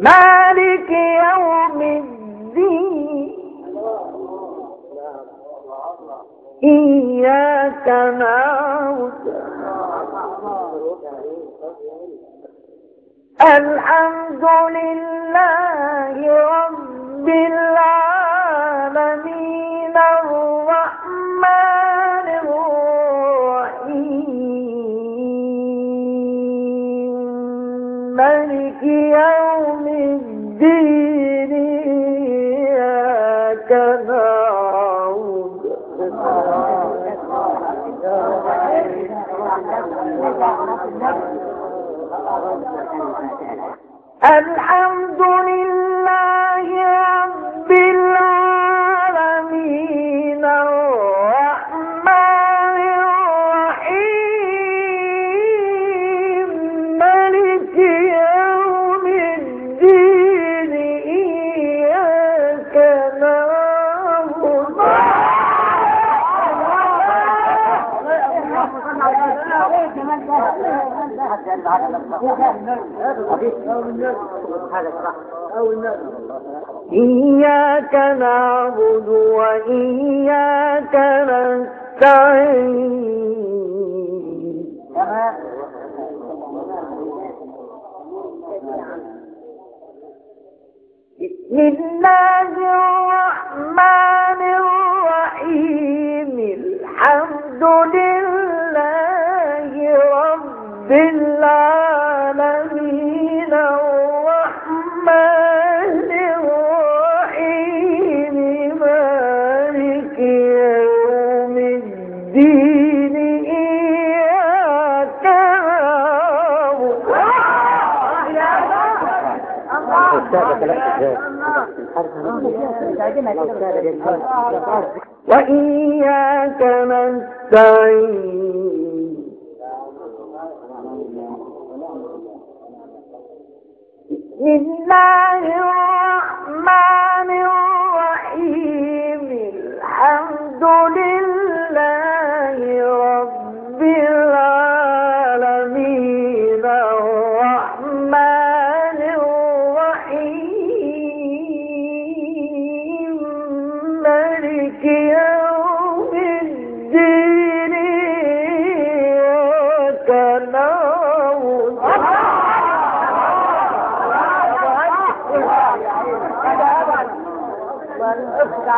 مالك يوم الدين. إياك نعبد. الحمد لله رب العالمين الرحمن الرحيم. ملك يوم الحمد لله إياك نعبد وإياك نستعين. بسم الله الرحمن الرحيم. الحمد لله رب العالمين. وإياك نستعين. بسم الله الرحمن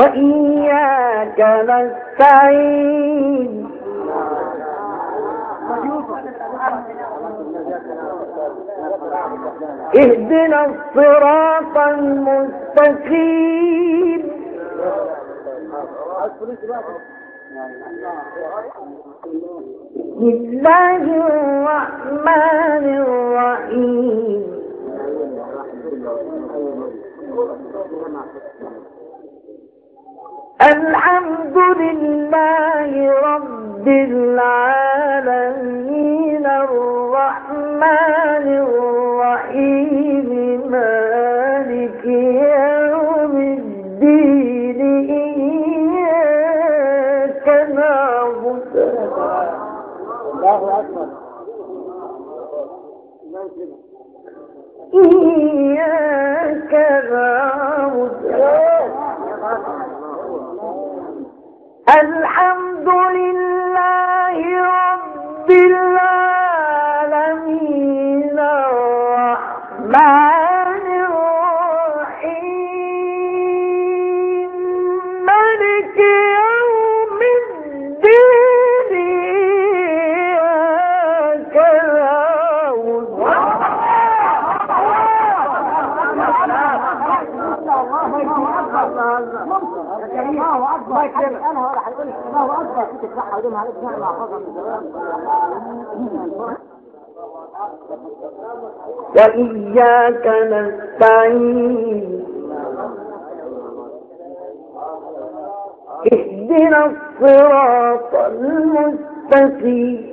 وإياك نستعين. اهدنا الصراط المستقيم. بسم الله الرحمن الرحيم. الحمد لله رب العالمين الرحمن الرحيم مالك يوم الدين إياك نعبد. الله أكبر إياك نعبد. وإياك نستعين. اهدنا الصراط المستقيم.